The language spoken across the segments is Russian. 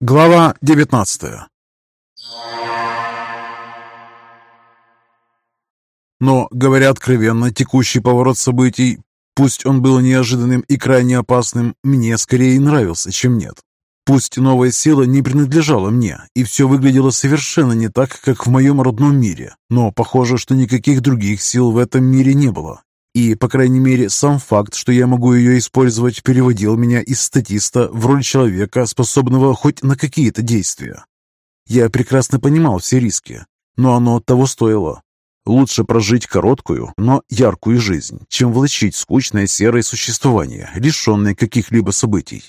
Глава 19 Но, говоря откровенно, текущий поворот событий, пусть он был неожиданным и крайне опасным, мне скорее нравился, чем нет. Пусть новая сила не принадлежала мне, и все выглядело совершенно не так, как в моем родном мире, но похоже, что никаких других сил в этом мире не было, и, по крайней мере, сам факт, что я могу ее использовать, переводил меня из статиста в роль человека, способного хоть на какие-то действия. Я прекрасно понимал все риски, но оно того стоило. Лучше прожить короткую, но яркую жизнь, чем влачить скучное серое существование, лишенное каких-либо событий.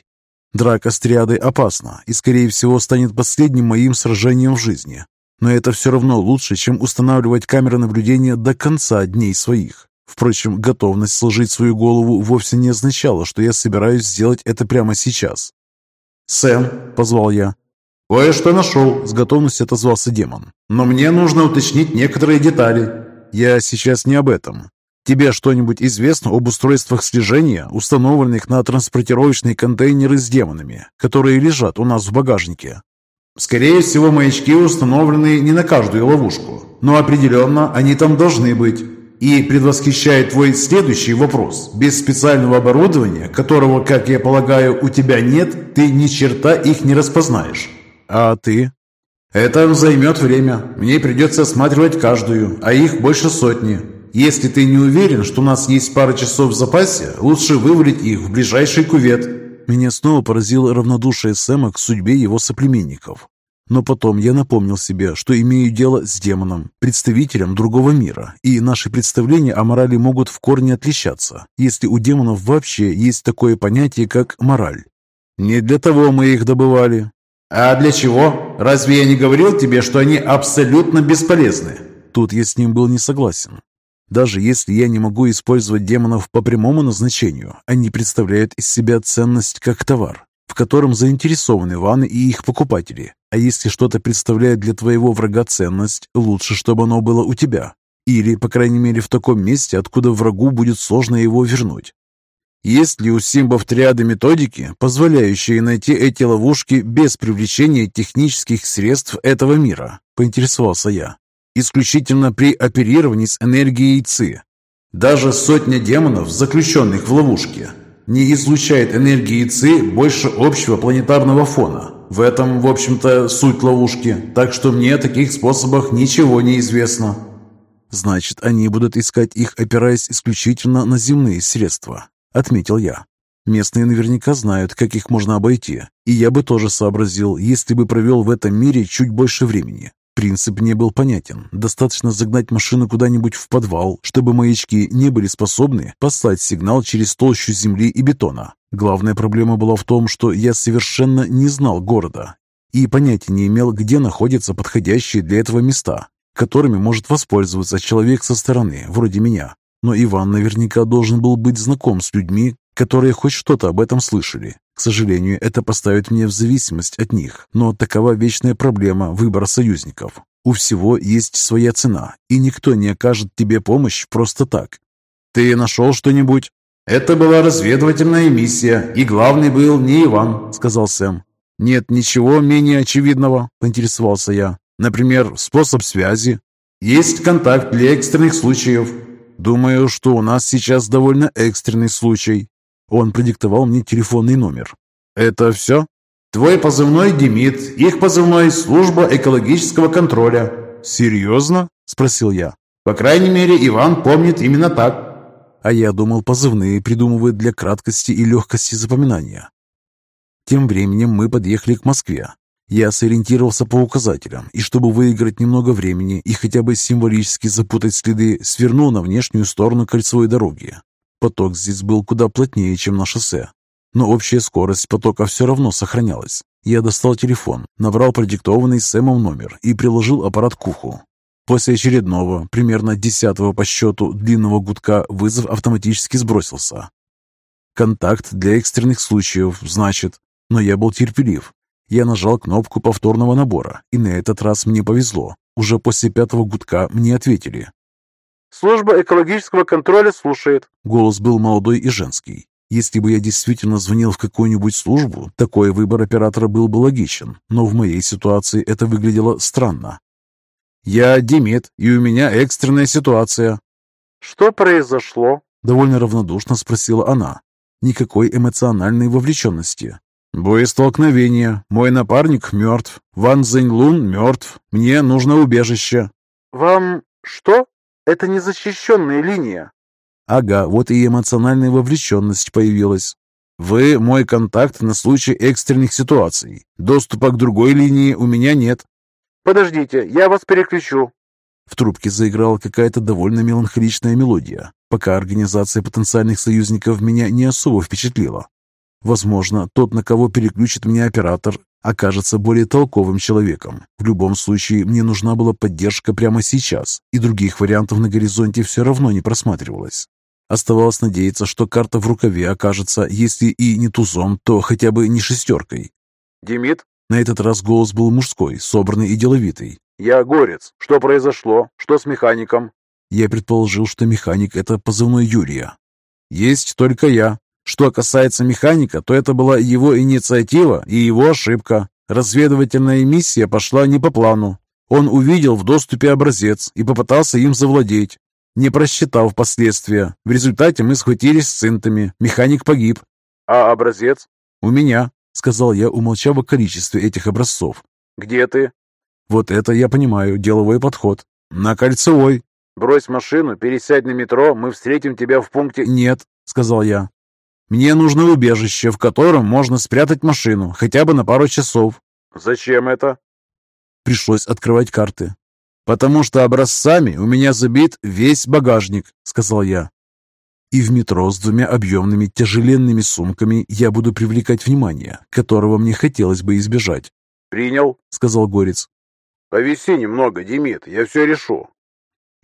Драка с триадой опасна и, скорее всего, станет последним моим сражением в жизни. Но это все равно лучше, чем устанавливать камеры наблюдения до конца дней своих. Впрочем, готовность сложить свою голову вовсе не означала, что я собираюсь сделать это прямо сейчас. «Сэм», — позвал я. «Кое-что нашел», — с готовностью отозвался демон. «Но мне нужно уточнить некоторые детали». «Я сейчас не об этом. Тебе что-нибудь известно об устройствах слежения, установленных на транспортировочные контейнеры с демонами, которые лежат у нас в багажнике?» «Скорее всего, маячки установлены не на каждую ловушку, но определенно они там должны быть». И предвосхищает твой следующий вопрос. Без специального оборудования, которого, как я полагаю, у тебя нет, ты ни черта их не распознаешь. А ты? Это займет время. Мне придется осматривать каждую, а их больше сотни. Если ты не уверен, что у нас есть пара часов в запасе, лучше вывалить их в ближайший кувет. Меня снова поразило равнодушие Сэма к судьбе его соплеменников. Но потом я напомнил себе, что имею дело с демоном, представителем другого мира, и наши представления о морали могут в корне отличаться, если у демонов вообще есть такое понятие, как мораль. Не для того мы их добывали. А для чего? Разве я не говорил тебе, что они абсолютно бесполезны? Тут я с ним был не согласен. Даже если я не могу использовать демонов по прямому назначению, они представляют из себя ценность как товар, в котором заинтересованы ваны и их покупатели. А если что-то представляет для твоего врага ценность, лучше, чтобы оно было у тебя. Или, по крайней мере, в таком месте, откуда врагу будет сложно его вернуть. Есть ли у симбов триады методики, позволяющие найти эти ловушки без привлечения технических средств этого мира? Поинтересовался я. Исключительно при оперировании с энергией ЦИ. Даже сотня демонов, заключенных в ловушке, не излучает энергии ЦИ больше общего планетарного фона. В этом, в общем-то, суть ловушки, так что мне о таких способах ничего не известно». «Значит, они будут искать их, опираясь исключительно на земные средства», — отметил я. «Местные наверняка знают, как их можно обойти, и я бы тоже сообразил, если бы провел в этом мире чуть больше времени. Принцип не был понятен. Достаточно загнать машину куда-нибудь в подвал, чтобы маячки не были способны послать сигнал через толщу земли и бетона. Главная проблема была в том, что я совершенно не знал города и понятия не имел, где находятся подходящие для этого места, которыми может воспользоваться человек со стороны, вроде меня. Но Иван наверняка должен был быть знаком с людьми, которые хоть что-то об этом слышали. К сожалению, это поставит меня в зависимость от них, но такова вечная проблема выбора союзников. У всего есть своя цена, и никто не окажет тебе помощь просто так. «Ты нашел что-нибудь?» «Это была разведывательная миссия, и главный был не Иван», — сказал Сэм. «Нет ничего менее очевидного», — поинтересовался я. «Например, способ связи». «Есть контакт для экстренных случаев». «Думаю, что у нас сейчас довольно экстренный случай». Он продиктовал мне телефонный номер. «Это все?» «Твой позывной Демид, их позывной Служба экологического контроля». «Серьезно?» — спросил я. «По крайней мере, Иван помнит именно так». А я думал, позывные придумывают для краткости и легкости запоминания. Тем временем мы подъехали к Москве. Я сориентировался по указателям, и чтобы выиграть немного времени и хотя бы символически запутать следы, свернул на внешнюю сторону кольцевой дороги. Поток здесь был куда плотнее, чем на шоссе. Но общая скорость потока все равно сохранялась. Я достал телефон, набрал продиктованный Сэмом номер и приложил аппарат к уху. После очередного, примерно десятого по счету, длинного гудка вызов автоматически сбросился. Контакт для экстренных случаев, значит. Но я был терпелив. Я нажал кнопку повторного набора, и на этот раз мне повезло. Уже после пятого гудка мне ответили. «Служба экологического контроля слушает». Голос был молодой и женский. Если бы я действительно звонил в какую-нибудь службу, такой выбор оператора был бы логичен, но в моей ситуации это выглядело странно. «Я Демид, и у меня экстренная ситуация». «Что произошло?» – довольно равнодушно спросила она. Никакой эмоциональной вовлеченности. «Боестолкновение. Мой напарник мертв. Ван Зэнь мертв. Мне нужно убежище». «Вам что? Это незащищенная линия». «Ага, вот и эмоциональная вовлеченность появилась. Вы мой контакт на случай экстренных ситуаций. Доступа к другой линии у меня нет. «Подождите, я вас переключу». В трубке заиграла какая-то довольно меланхоличная мелодия, пока организация потенциальных союзников меня не особо впечатлила. Возможно, тот, на кого переключит меня оператор, окажется более толковым человеком. В любом случае, мне нужна была поддержка прямо сейчас, и других вариантов на горизонте все равно не просматривалось. Оставалось надеяться, что карта в рукаве окажется, если и не тузом, то хотя бы не шестеркой. «Демид, на этот раз голос был мужской, собранный и деловитый. «Я Горец. Что произошло? Что с механиком?» Я предположил, что механик – это позывной Юрия. «Есть только я. Что касается механика, то это была его инициатива и его ошибка. Разведывательная миссия пошла не по плану. Он увидел в доступе образец и попытался им завладеть, не просчитав последствия. В результате мы схватились с цинтами. Механик погиб. «А образец?» «У меня сказал я, умолчав о количестве этих образцов. «Где ты?» «Вот это я понимаю, деловой подход. На Кольцевой». «Брось машину, пересядь на метро, мы встретим тебя в пункте...» «Нет», — сказал я. «Мне нужно убежище, в котором можно спрятать машину, хотя бы на пару часов». «Зачем это?» Пришлось открывать карты. «Потому что образцами у меня забит весь багажник», — сказал я. И в метро с двумя объемными тяжеленными сумками я буду привлекать внимание, которого мне хотелось бы избежать. «Принял», — сказал Горец. «Повиси немного, Демид, я все решу».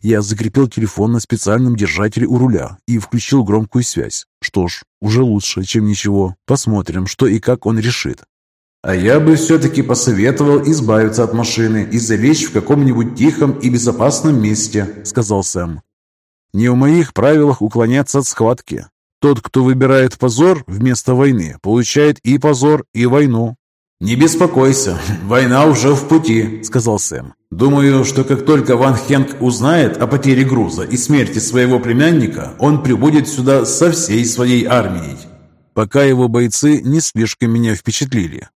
Я закрепил телефон на специальном держателе у руля и включил громкую связь. Что ж, уже лучше, чем ничего. Посмотрим, что и как он решит. «А я бы все-таки посоветовал избавиться от машины и залечь в каком-нибудь тихом и безопасном месте», — сказал Сэм. Не в моих правилах уклоняться от схватки. Тот, кто выбирает позор вместо войны, получает и позор, и войну. «Не беспокойся, война уже в пути», — сказал Сэм. «Думаю, что как только Ван Хенк узнает о потере груза и смерти своего племянника, он прибудет сюда со всей своей армией». Пока его бойцы не слишком меня впечатлили.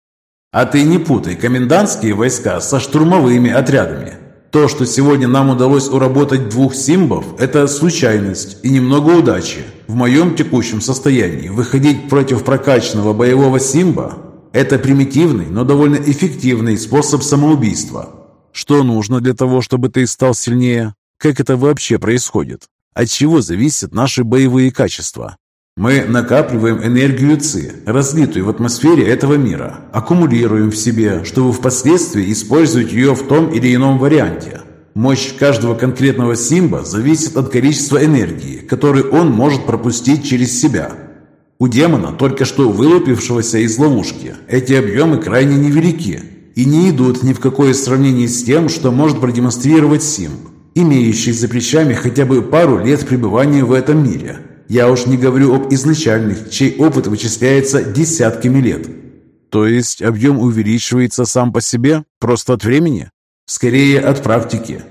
«А ты не путай комендантские войска со штурмовыми отрядами. То, что сегодня нам удалось уработать двух симбов, это случайность и немного удачи. В моем текущем состоянии выходить против прокачанного боевого симба – это примитивный, но довольно эффективный способ самоубийства. Что нужно для того, чтобы ты стал сильнее? Как это вообще происходит? От чего зависят наши боевые качества? Мы накапливаем энергию ЦИ, разлитую в атмосфере этого мира, аккумулируем в себе, чтобы впоследствии использовать ее в том или ином варианте. Мощь каждого конкретного симба зависит от количества энергии, которую он может пропустить через себя. У демона, только что вылупившегося из ловушки, эти объемы крайне невелики и не идут ни в какое сравнение с тем, что может продемонстрировать симб, имеющий за плечами хотя бы пару лет пребывания в этом мире – я уж не говорю об изначальных, чей опыт вычисляется десятками лет. То есть объем увеличивается сам по себе, просто от времени? Скорее от практики.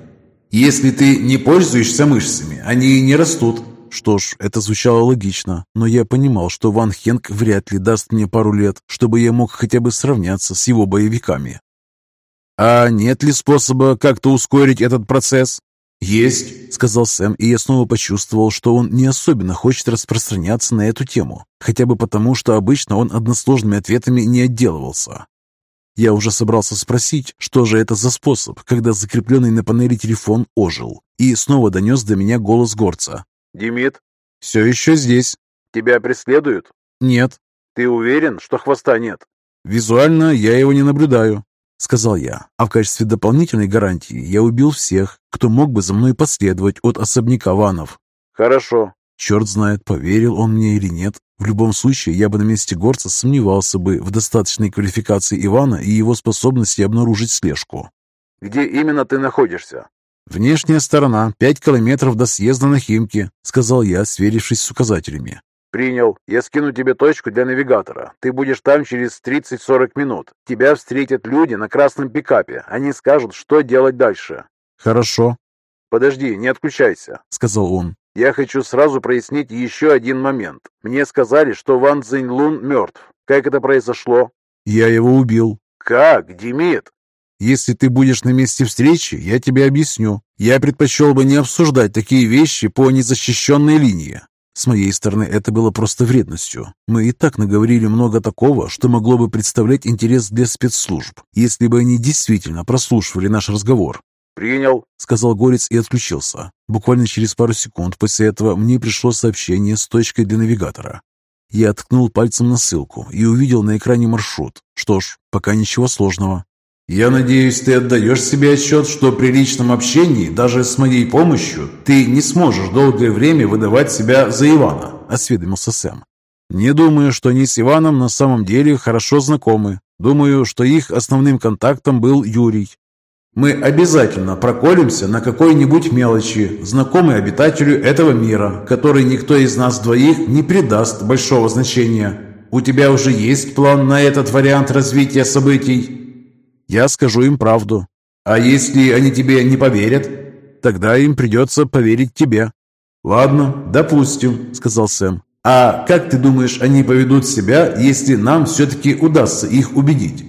Если ты не пользуешься мышцами, они не растут. Что ж, это звучало логично, но я понимал, что Ван Хенк вряд ли даст мне пару лет, чтобы я мог хотя бы сравняться с его боевиками. А нет ли способа как-то ускорить этот процесс? «Есть», — сказал Сэм, и я снова почувствовал, что он не особенно хочет распространяться на эту тему, хотя бы потому, что обычно он односложными ответами не отделывался. Я уже собрался спросить, что же это за способ, когда закрепленный на панели телефон ожил, и снова донес до меня голос горца. «Демид?» «Все еще здесь». «Тебя преследуют?» «Нет». «Ты уверен, что хвоста нет?» «Визуально я его не наблюдаю. — сказал я. «А в качестве дополнительной гарантии я убил всех, кто мог бы за мной последовать от особняка Ванов». «Хорошо». Черт знает, поверил он мне или нет. В любом случае, я бы на месте горца сомневался бы в достаточной квалификации Ивана и его способности обнаружить слежку. «Где именно ты находишься?» «Внешняя сторона, пять километров до съезда на Химки», — сказал я, сверившись с указателями. «Принял. Я скину тебе точку для навигатора. Ты будешь там через 30-40 минут. Тебя встретят люди на красном пикапе. Они скажут, что делать дальше». «Хорошо». «Подожди, не отключайся», — сказал он. «Я хочу сразу прояснить еще один момент. Мне сказали, что Ван Цзиньлун мертв. Как это произошло?» «Я его убил». «Как, Демид?» «Если ты будешь на месте встречи, я тебе объясню. Я предпочел бы не обсуждать такие вещи по незащищенной линии. С моей стороны это было просто вредностью. Мы и так наговорили много такого, что могло бы представлять интерес для спецслужб, если бы они действительно прослушивали наш разговор. «Принял», — сказал Горец и отключился. Буквально через пару секунд после этого мне пришло сообщение с точкой для навигатора. Я ткнул пальцем на ссылку и увидел на экране маршрут. Что ж, пока ничего сложного. «Я надеюсь, ты отдаешь себе отчет, что при личном общении, даже с моей помощью, ты не сможешь долгое время выдавать себя за Ивана», — осведомился Сэм. «Не думаю, что они с Иваном на самом деле хорошо знакомы. Думаю, что их основным контактом был Юрий. Мы обязательно проколемся на какой-нибудь мелочи, знакомой обитателю этого мира, который никто из нас двоих не придаст большого значения. У тебя уже есть план на этот вариант развития событий?» Я скажу им правду. А если они тебе не поверят? Тогда им придется поверить тебе. Ладно, допустим, сказал Сэм. А как ты думаешь, они поведут себя, если нам все-таки удастся их убедить?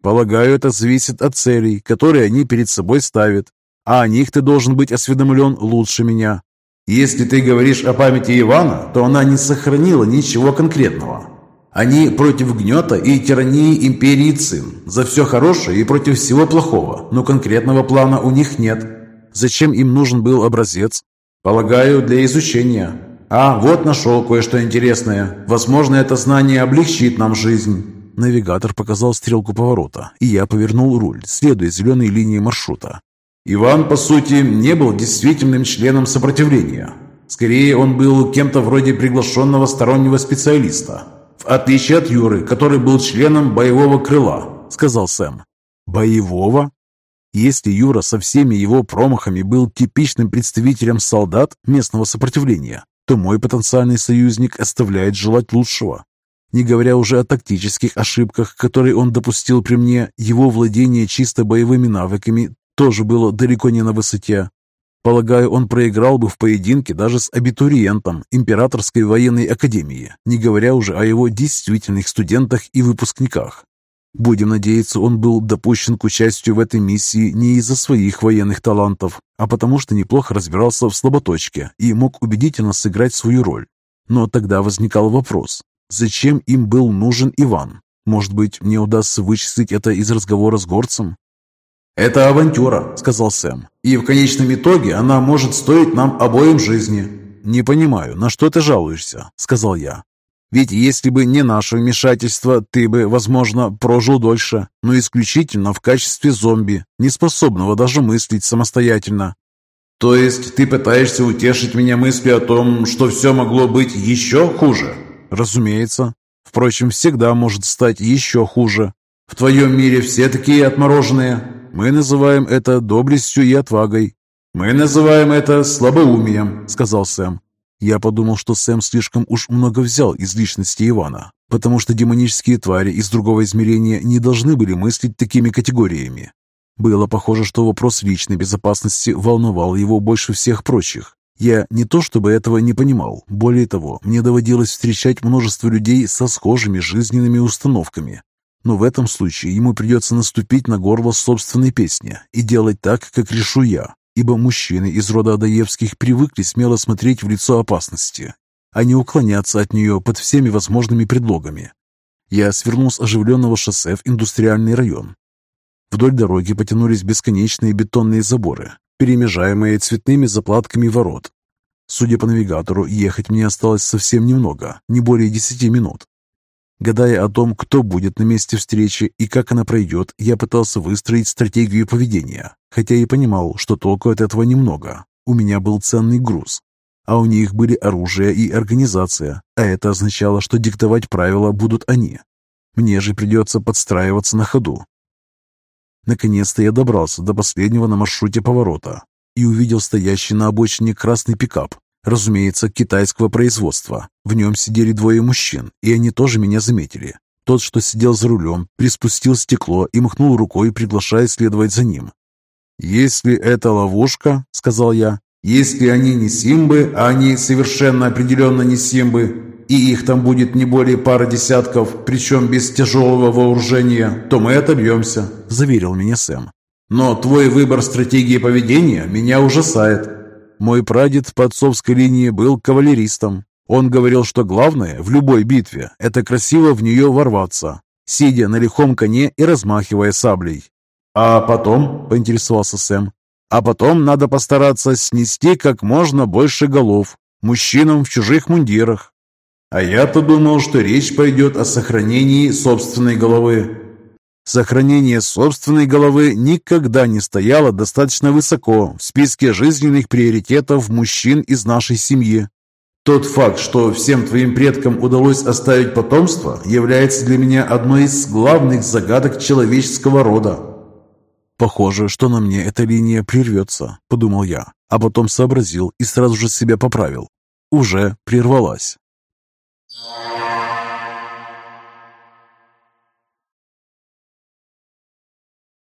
Полагаю, это зависит от целей, которые они перед собой ставят. А о них ты должен быть осведомлен лучше меня. Если ты говоришь о памяти Ивана, то она не сохранила ничего конкретного. Они против гнета и тирании империи Цин, за все хорошее и против всего плохого, но конкретного плана у них нет. Зачем им нужен был образец? Полагаю, для изучения. А, вот нашел кое-что интересное. Возможно, это знание облегчит нам жизнь. Навигатор показал стрелку поворота, и я повернул руль, следуя зеленой линии маршрута. Иван, по сути, не был действительным членом сопротивления. Скорее, он был кем-то вроде приглашенного стороннего специалиста, в отличие от Юры, который был членом боевого крыла», — сказал Сэм. «Боевого?» Если Юра со всеми его промахами был типичным представителем солдат местного сопротивления, то мой потенциальный союзник оставляет желать лучшего. Не говоря уже о тактических ошибках, которые он допустил при мне, его владение чисто боевыми навыками тоже было далеко не на высоте. Полагаю, он проиграл бы в поединке даже с абитуриентом Императорской военной академии, не говоря уже о его действительных студентах и выпускниках. Будем надеяться, он был допущен к участию в этой миссии не из-за своих военных талантов, а потому что неплохо разбирался в слаботочке и мог убедительно сыграть свою роль. Но тогда возникал вопрос, зачем им был нужен Иван? Может быть, мне удастся вычислить это из разговора с горцем? «Это авантюра», — сказал Сэм. «И в конечном итоге она может стоить нам обоим жизни». «Не понимаю, на что ты жалуешься?» — сказал я. «Ведь если бы не наше вмешательство, ты бы, возможно, прожил дольше, но исключительно в качестве зомби, не способного даже мыслить самостоятельно». «То есть ты пытаешься утешить меня мыслью о том, что все могло быть еще хуже?» «Разумеется. Впрочем, всегда может стать еще хуже. В твоем мире все такие отмороженные?» Мы называем это доблестью и отвагой». «Мы называем это слабоумием», — сказал Сэм. Я подумал, что Сэм слишком уж много взял из личности Ивана, потому что демонические твари из другого измерения не должны были мыслить такими категориями. Было похоже, что вопрос личной безопасности волновал его больше всех прочих. Я не то чтобы этого не понимал, более того, мне доводилось встречать множество людей со схожими жизненными установками, но в этом случае ему придется наступить на горло собственной песни и делать так, как решу я, ибо мужчины из рода Адаевских привыкли смело смотреть в лицо опасности, а не уклоняться от нее под всеми возможными предлогами. Я свернул с оживленного шоссе в индустриальный район. Вдоль дороги потянулись бесконечные бетонные заборы, перемежаемые цветными заплатками ворот. Судя по навигатору, ехать мне осталось совсем немного, не более десяти минут. Гадая о том, кто будет на месте встречи и как она пройдет, я пытался выстроить стратегию поведения, хотя и понимал, что толку от этого немного. У меня был ценный груз, а у них были оружие и организация, а это означало, что диктовать правила будут они. Мне же придется подстраиваться на ходу. Наконец-то я добрался до последнего на маршруте поворота и увидел стоящий на обочине красный пикап. Разумеется, китайского производства. В нем сидели двое мужчин, и они тоже меня заметили. Тот, что сидел за рулем, приспустил стекло и махнул рукой, приглашая следовать за ним. «Если это ловушка, — сказал я, — если они не симбы, а они совершенно определенно не симбы, и их там будет не более пары десятков, причем без тяжелого вооружения, то мы отобьемся», — заверил меня Сэм. «Но твой выбор стратегии поведения меня ужасает». Мой прадед по отцовской линии был кавалеристом. Он говорил, что главное в любой битве – это красиво в нее ворваться, сидя на лихом коне и размахивая саблей. «А потом?» – поинтересовался Сэм. «А потом надо постараться снести как можно больше голов мужчинам в чужих мундирах». «А я-то думал, что речь пойдет о сохранении собственной головы». Сохранение собственной головы никогда не стояло достаточно высоко в списке жизненных приоритетов мужчин из нашей семьи. Тот факт, что всем твоим предкам удалось оставить потомство, является для меня одной из главных загадок человеческого рода. «Похоже, что на мне эта линия прервется», — подумал я, а потом сообразил и сразу же себя поправил. Уже прервалась.